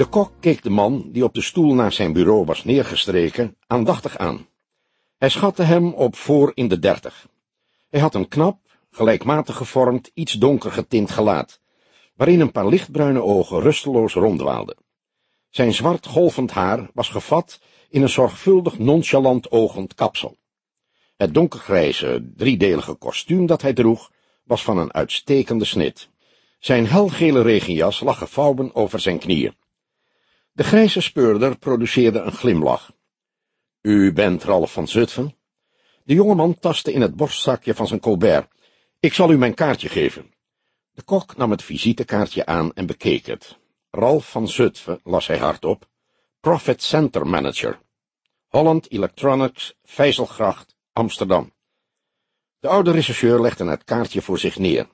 De kok keek de man, die op de stoel naast zijn bureau was neergestreken, aandachtig aan. Hij schatte hem op voor in de dertig. Hij had een knap, gelijkmatig gevormd, iets donker getint gelaat, waarin een paar lichtbruine ogen rusteloos rondwaalden. Zijn zwart golvend haar was gevat in een zorgvuldig nonchalant ogend kapsel. Het donkergrijze, driedelige kostuum dat hij droeg, was van een uitstekende snit. Zijn helgele regenjas lag gevouwen over zijn knieën. De grijze speurder produceerde een glimlach. U bent Ralf van Zutphen? De jongeman tastte in het borstzakje van zijn colbert. Ik zal u mijn kaartje geven. De kok nam het visitekaartje aan en bekeek het. Ralf van Zutphen, las hij hardop, Profit Center Manager. Holland Electronics, Vijzelgracht, Amsterdam. De oude rechercheur legde het kaartje voor zich neer.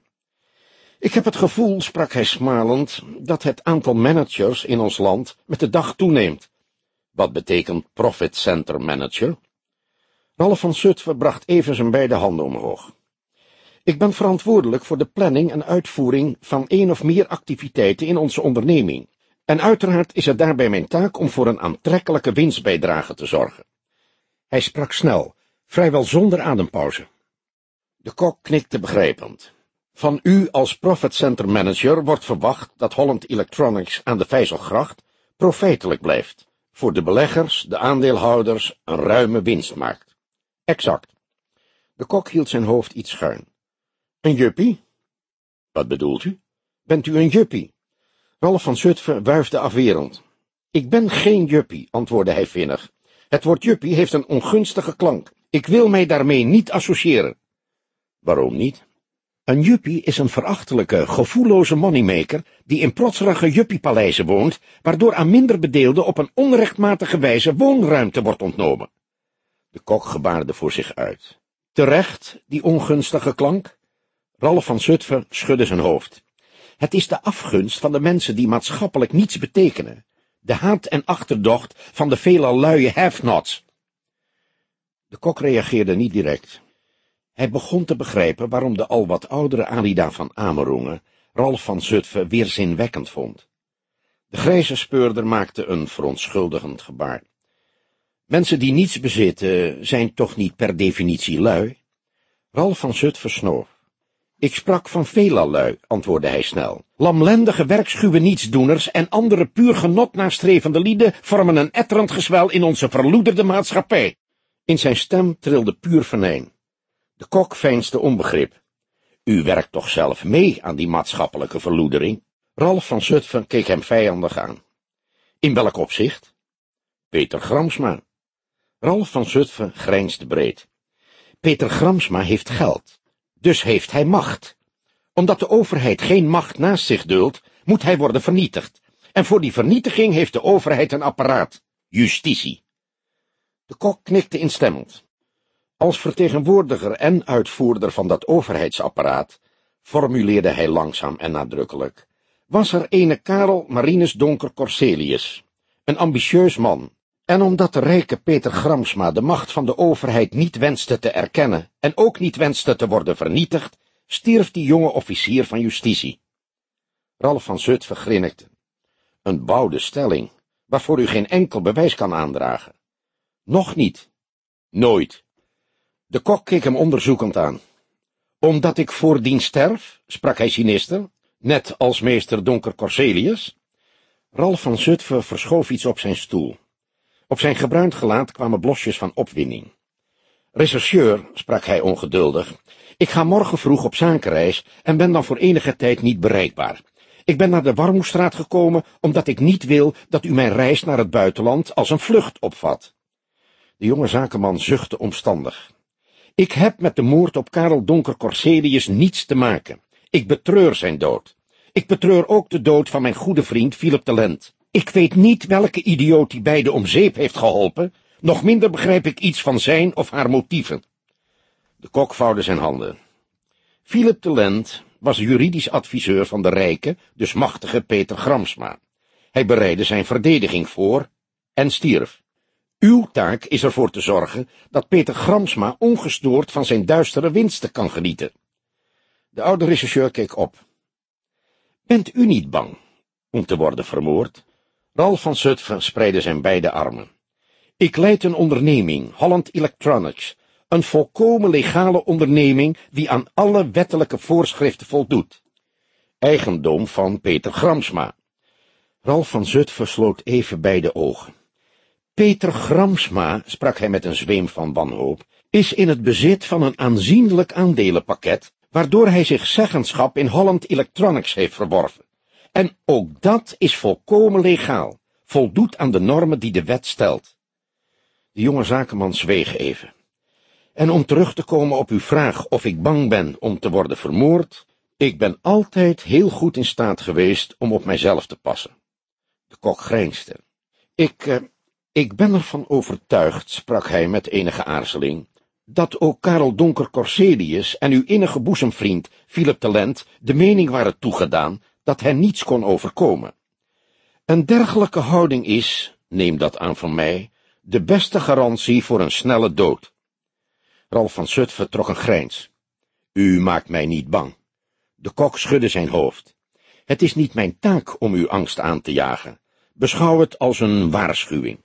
Ik heb het gevoel, sprak hij smalend, dat het aantal managers in ons land met de dag toeneemt. Wat betekent Profit Center Manager? Ralf van Zutphen bracht even zijn beide handen omhoog. Ik ben verantwoordelijk voor de planning en uitvoering van één of meer activiteiten in onze onderneming. En uiteraard is het daarbij mijn taak om voor een aantrekkelijke winstbijdrage te zorgen. Hij sprak snel, vrijwel zonder adempauze. De kok knikte begrijpend. Van u als Profit Center Manager wordt verwacht dat Holland Electronics aan de Vijzelgracht profijtelijk blijft, voor de beleggers, de aandeelhouders, een ruime winst maakt. Exact. De kok hield zijn hoofd iets schuin. Een juppie? Wat bedoelt u? Bent u een juppie? Ralf van Zutphen wuifde afwerend. Ik ben geen juppie, antwoordde hij vinnig. Het woord juppie heeft een ongunstige klank. Ik wil mij daarmee niet associëren. Waarom niet? Een juppie is een verachtelijke, gevoelloze moneymaker die in protserige juppiepaleizen woont, waardoor aan minder bedeelden op een onrechtmatige wijze woonruimte wordt ontnomen. De kok gebaarde voor zich uit. Terecht, die ongunstige klank? Ralf van Zutphen schudde zijn hoofd. Het is de afgunst van de mensen die maatschappelijk niets betekenen, de haat en achterdocht van de veelal luie have-nots. De kok reageerde niet direct. Hij begon te begrijpen waarom de al wat oudere Alida van Amerongen Ralf van Zutphen weer zinwekkend vond. De grijze speurder maakte een verontschuldigend gebaar. Mensen die niets bezitten, zijn toch niet per definitie lui? Ralf van Zutphen snoof. Ik sprak van veelal antwoordde hij snel. Lamlendige werkschuwe nietsdoeners en andere puur genot nastrevende lieden vormen een etterend gezwel in onze verloederde maatschappij. In zijn stem trilde puur venijn. De kok veinsde onbegrip. U werkt toch zelf mee aan die maatschappelijke verloedering? Ralf van Zutphen keek hem vijandig aan. In welk opzicht? Peter Gramsma. Ralf van Zutphen grijnsde breed. Peter Gramsma heeft geld, dus heeft hij macht. Omdat de overheid geen macht naast zich duldt, moet hij worden vernietigd. En voor die vernietiging heeft de overheid een apparaat, justitie. De kok knikte instemmend. Als vertegenwoordiger en uitvoerder van dat overheidsapparaat, formuleerde hij langzaam en nadrukkelijk, was er ene Karel Marinus Donker Corselius, een ambitieus man, en omdat de rijke Peter Gramsma de macht van de overheid niet wenste te erkennen en ook niet wenste te worden vernietigd, stierf die jonge officier van justitie. Ralf van Zutphen grinnikte. Een bouwde stelling, waarvoor u geen enkel bewijs kan aandragen. Nog niet. Nooit. De kok keek hem onderzoekend aan. Omdat ik voordien sterf, sprak hij sinister, net als meester Donker Corselius. Ralf van Zutphen verschoof iets op zijn stoel. Op zijn gebruind gelaat kwamen blosjes van opwinding. Rechercheur, sprak hij ongeduldig, ik ga morgen vroeg op zakenreis en ben dan voor enige tijd niet bereikbaar. Ik ben naar de Warmoestraat gekomen, omdat ik niet wil dat u mijn reis naar het buitenland als een vlucht opvat. De jonge zakenman zuchtte omstandig. Ik heb met de moord op Karel Donker Corselius niets te maken. Ik betreur zijn dood. Ik betreur ook de dood van mijn goede vriend Philip de Lent. Ik weet niet welke idioot die beide om zeep heeft geholpen, nog minder begrijp ik iets van zijn of haar motieven. De kok vouwde zijn handen. Philip de Lent was juridisch adviseur van de rijke, dus machtige Peter Gramsma. Hij bereidde zijn verdediging voor en stierf. Uw taak is ervoor te zorgen dat Peter Gramsma ongestoord van zijn duistere winsten kan genieten. De oude rechercheur keek op. Bent u niet bang om te worden vermoord? Ralf van Zutphen spreidde zijn beide armen. Ik leid een onderneming, Holland Electronics, een volkomen legale onderneming die aan alle wettelijke voorschriften voldoet. Eigendom van Peter Gramsma. Ralf van Zutphen sloot even beide ogen. Peter Gramsma, sprak hij met een zweem van wanhoop, is in het bezit van een aanzienlijk aandelenpakket, waardoor hij zich zeggenschap in Holland Electronics heeft verworven. En ook dat is volkomen legaal, voldoet aan de normen die de wet stelt. De jonge zakenman zweeg even. En om terug te komen op uw vraag of ik bang ben om te worden vermoord, ik ben altijd heel goed in staat geweest om op mijzelf te passen. De kok grijnsde. Ik, eh, ik ben ervan overtuigd, sprak hij met enige aarzeling, dat ook Karel Donker Corselius en uw innige boezemvriend, Philip Talent, de mening waren toegedaan dat hen niets kon overkomen. Een dergelijke houding is, neem dat aan van mij, de beste garantie voor een snelle dood. Ralf van Zutphen trok een grijns. U maakt mij niet bang. De kok schudde zijn hoofd. Het is niet mijn taak om uw angst aan te jagen. Beschouw het als een waarschuwing.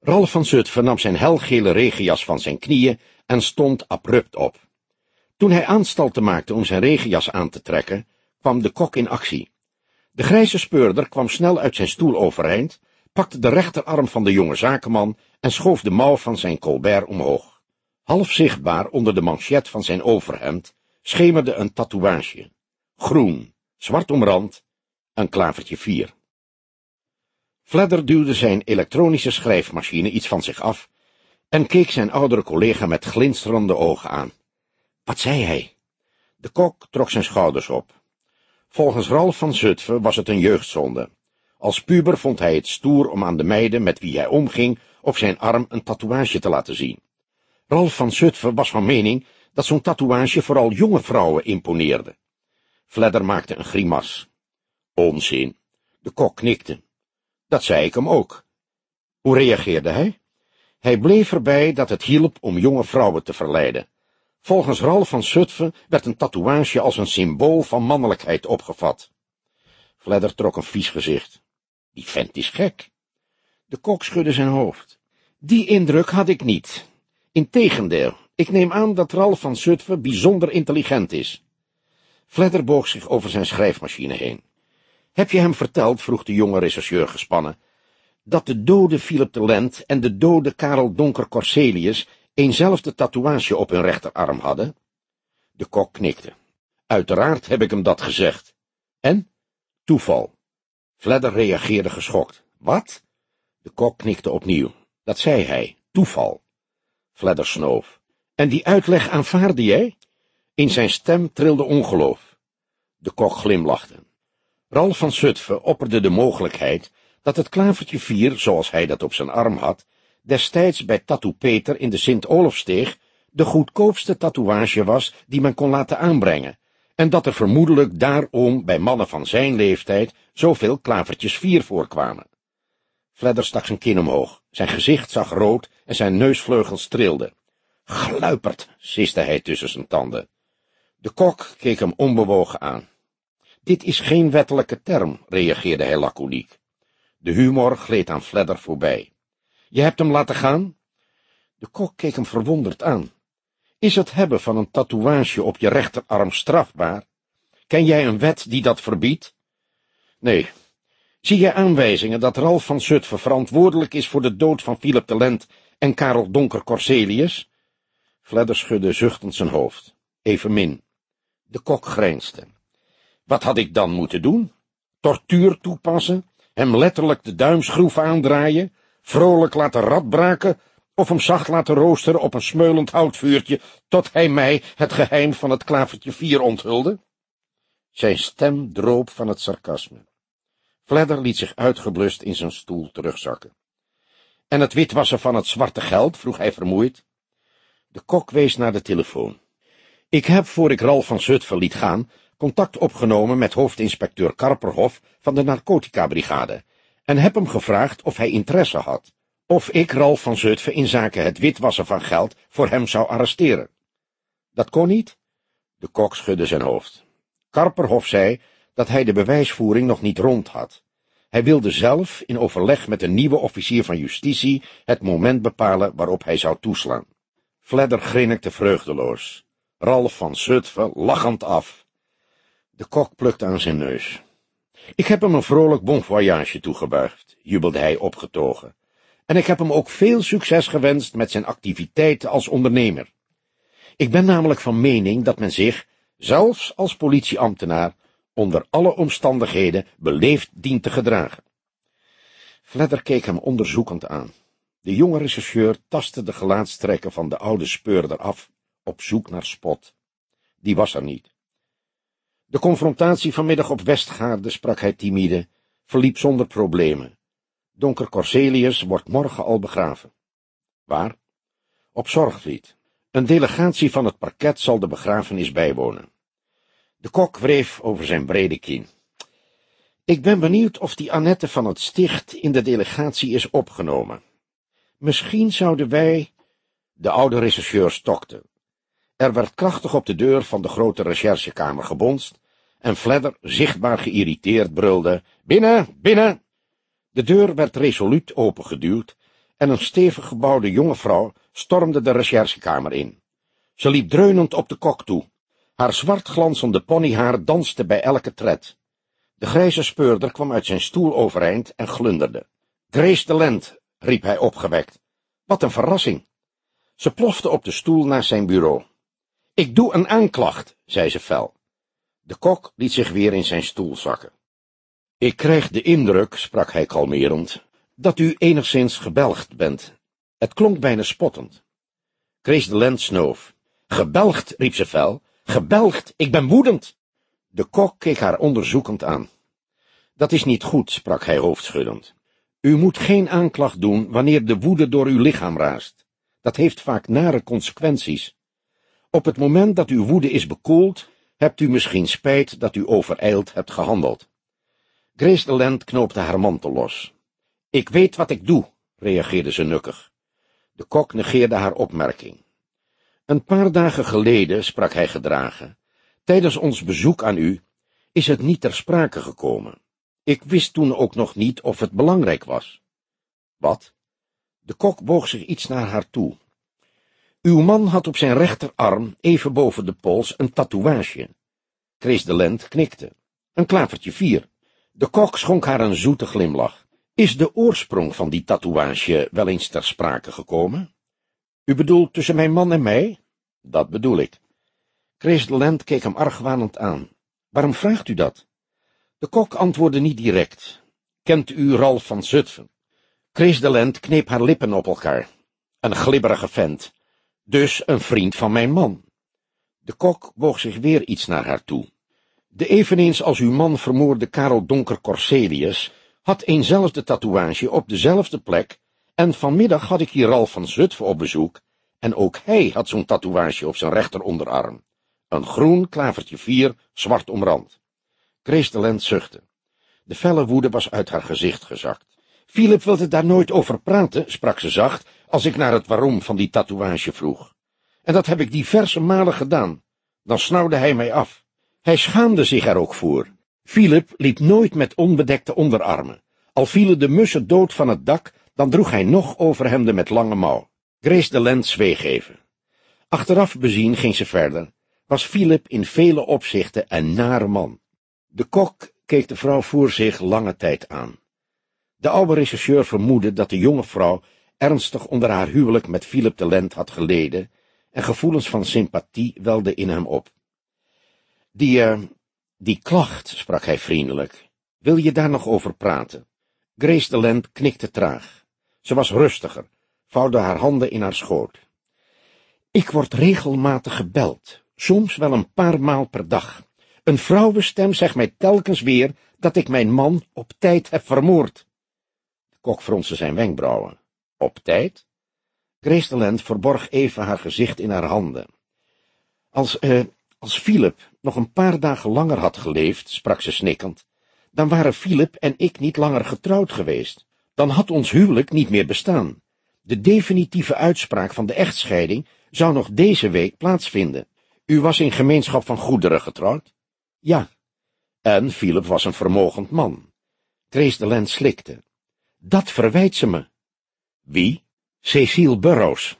Ralf van Zutphen nam zijn helgele regenjas van zijn knieën en stond abrupt op. Toen hij aanstalten maakte om zijn regenjas aan te trekken, kwam de kok in actie. De grijze speurder kwam snel uit zijn stoel overeind, pakte de rechterarm van de jonge zakenman en schoof de mouw van zijn colbert omhoog. Half zichtbaar onder de manchet van zijn overhemd schemerde een tatoeage. Groen, zwart omrand, een klavertje vier. Fledder duwde zijn elektronische schrijfmachine iets van zich af en keek zijn oudere collega met glinsterende ogen aan. Wat zei hij? De kok trok zijn schouders op. Volgens Ralf van Zutphen was het een jeugdzonde. Als puber vond hij het stoer om aan de meiden met wie hij omging op zijn arm een tatoeage te laten zien. Ralf van Zutphen was van mening dat zo'n tatoeage vooral jonge vrouwen imponeerde. Fledder maakte een grimas. Onzin. De kok knikte. Dat zei ik hem ook. Hoe reageerde hij? Hij bleef erbij dat het hielp om jonge vrouwen te verleiden. Volgens Ralf van Zutphen werd een tatoeage als een symbool van mannelijkheid opgevat. Fledder trok een vies gezicht. Die vent is gek. De kok schudde zijn hoofd. Die indruk had ik niet. Integendeel, ik neem aan dat Ralf van Zutphen bijzonder intelligent is. Fledder boog zich over zijn schrijfmachine heen. Heb je hem verteld, vroeg de jonge rechercheur gespannen, dat de dode Philip de Lent en de dode Karel Donker Corselius eenzelfde tatoeage op hun rechterarm hadden? De kok knikte. Uiteraard heb ik hem dat gezegd. En? Toeval. Fledder reageerde geschokt. Wat? De kok knikte opnieuw. Dat zei hij. Toeval. Fledder snoof. En die uitleg aanvaarde jij? In zijn stem trilde ongeloof. De kok glimlachte. Ralf van Zutphen opperde de mogelijkheid dat het klavertje vier, zoals hij dat op zijn arm had, destijds bij Tattoo Peter in de Sint-Olofsteeg de goedkoopste tatoeage was die men kon laten aanbrengen, en dat er vermoedelijk daarom bij mannen van zijn leeftijd zoveel klavertjes vier voorkwamen. Fledder stak zijn kin omhoog, zijn gezicht zag rood en zijn neusvleugels trilden. Gluipert, siste hij tussen zijn tanden. De kok keek hem onbewogen aan. Dit is geen wettelijke term, reageerde hij laconiek. De humor gleed aan Fledder voorbij. Je hebt hem laten gaan? De kok keek hem verwonderd aan. Is het hebben van een tatoeage op je rechterarm strafbaar? Ken jij een wet die dat verbiedt? Nee. Zie jij aanwijzingen dat Ralf van Zutphen verantwoordelijk is voor de dood van Philip de Lent en Karel Donker Corselius? Fledder schudde zuchtend zijn hoofd. Evenmin. De kok grijnsde. Wat had ik dan moeten doen? Tortuur toepassen? Hem letterlijk de duimschroef aandraaien? Vrolijk laten radbraken? Of hem zacht laten roosteren op een smeulend houtvuurtje, tot hij mij het geheim van het klavertje vier onthulde? Zijn stem droop van het sarcasme. Fledder liet zich uitgeblust in zijn stoel terugzakken. En het witwassen van het zwarte geld, vroeg hij vermoeid. De kok wees naar de telefoon. Ik heb, voor ik Ralf van Zutphen liet gaan, contact opgenomen met hoofdinspecteur Karperhof van de narcotica-brigade en heb hem gevraagd of hij interesse had, of ik Ralf van Zutphen in zaken het witwassen van geld voor hem zou arresteren. Dat kon niet? De kok schudde zijn hoofd. Karperhof zei dat hij de bewijsvoering nog niet rond had. Hij wilde zelf, in overleg met een nieuwe officier van justitie, het moment bepalen waarop hij zou toeslaan. Fledder grinnikte vreugdeloos. Ralf van Zutphen lachend af. De kok plukte aan zijn neus. Ik heb hem een vrolijk bon voyage toegebuigd, jubelde hij opgetogen. En ik heb hem ook veel succes gewenst met zijn activiteiten als ondernemer. Ik ben namelijk van mening dat men zich, zelfs als politieambtenaar, onder alle omstandigheden beleefd dient te gedragen. Fledder keek hem onderzoekend aan. De jonge rechercheur tastte de gelaatstrekken van de oude speurder af, op zoek naar spot. Die was er niet. De confrontatie vanmiddag op Westgaarde, sprak hij timide, verliep zonder problemen. Donker Corselius wordt morgen al begraven. Waar? Op Zorgvliet. Een delegatie van het parket zal de begrafenis bijwonen. De kok wreef over zijn brede kin. Ik ben benieuwd of die Annette van het sticht in de delegatie is opgenomen. Misschien zouden wij... De oude rechercheur stokte. Er werd krachtig op de deur van de grote recherchekamer gebonst, en Fledder, zichtbaar geïrriteerd, brulde, Binnen, binnen! De deur werd resoluut opengeduwd, en een stevig gebouwde jonge vrouw stormde de recherchekamer in. Ze liep dreunend op de kok toe. Haar zwart glanzende ponyhaar danste bij elke tred. De grijze speurder kwam uit zijn stoel overeind en glunderde. Grace de Lent, riep hij opgewekt. Wat een verrassing. Ze plofte op de stoel naar zijn bureau. Ik doe een aanklacht, zei ze fel. De kok liet zich weer in zijn stoel zakken. Ik krijg de indruk, sprak hij kalmerend, dat u enigszins gebelgd bent. Het klonk bijna spottend. Chris de Lent snoof. Gebelgd, riep ze fel. Gebelgd, ik ben woedend. De kok keek haar onderzoekend aan. Dat is niet goed, sprak hij hoofdschuddend. U moet geen aanklacht doen wanneer de woede door uw lichaam raast. Dat heeft vaak nare consequenties. Op het moment dat uw woede is bekoeld, hebt u misschien spijt dat u overijld hebt gehandeld. Grace de Land knoopte haar mantel los. Ik weet wat ik doe, reageerde ze nukkig. De kok negeerde haar opmerking. Een paar dagen geleden, sprak hij gedragen, tijdens ons bezoek aan u, is het niet ter sprake gekomen. Ik wist toen ook nog niet of het belangrijk was. Wat? De kok boog zich iets naar haar toe. Uw man had op zijn rechterarm, even boven de pols, een tatoeage. Chris de Lent knikte. Een klavertje vier. De kok schonk haar een zoete glimlach. Is de oorsprong van die tatoeage wel eens ter sprake gekomen? U bedoelt tussen mijn man en mij? Dat bedoel ik. Chris de Lent keek hem argwanend aan. Waarom vraagt u dat? De kok antwoordde niet direct. Kent u Ralf van Zutphen? Chris de Lent kneep haar lippen op elkaar. Een glibberige vent. Dus een vriend van mijn man. De kok boog zich weer iets naar haar toe. De eveneens als uw man vermoorde Karel Donker Corselius had eenzelfde tatoeage op dezelfde plek, en vanmiddag had ik hier Ralf van Zutphen op bezoek, en ook hij had zo'n tatoeage op zijn rechteronderarm. Een groen klavertje vier, zwart omrand. Grace de Lent zuchtte. De felle woede was uit haar gezicht gezakt. Philip wilde daar nooit over praten, sprak ze zacht, als ik naar het waarom van die tatoeage vroeg. En dat heb ik diverse malen gedaan. Dan snauwde hij mij af. Hij schaamde zich er ook voor. Philip liep nooit met onbedekte onderarmen. Al vielen de mussen dood van het dak, dan droeg hij nog overhemden met lange mouw. Grace de Lent zweeg even. Achteraf bezien ging ze verder, was Philip in vele opzichten een nare man. De kok keek de vrouw voor zich lange tijd aan. De oude rechercheur vermoedde dat de jonge vrouw ernstig onder haar huwelijk met Philip de Lent had geleden, en gevoelens van sympathie welden in hem op. Die, uh, die klacht, sprak hij vriendelijk, wil je daar nog over praten? Grace de Lent knikte traag. Ze was rustiger, vouwde haar handen in haar schoot. Ik word regelmatig gebeld, soms wel een paar maal per dag. Een vrouwenstem zegt mij telkens weer dat ik mijn man op tijd heb vermoord. De kok fronste zijn wenkbrauwen. Op tijd? Lent verborg even haar gezicht in haar handen. Als, eh, als Philip nog een paar dagen langer had geleefd, sprak ze snikkend, dan waren Philip en ik niet langer getrouwd geweest. Dan had ons huwelijk niet meer bestaan. De definitieve uitspraak van de echtscheiding zou nog deze week plaatsvinden. U was in gemeenschap van goederen getrouwd? Ja. En Philip was een vermogend man. Trace de slikte. Dat verwijt ze me. Wie? Cecile Burroughs.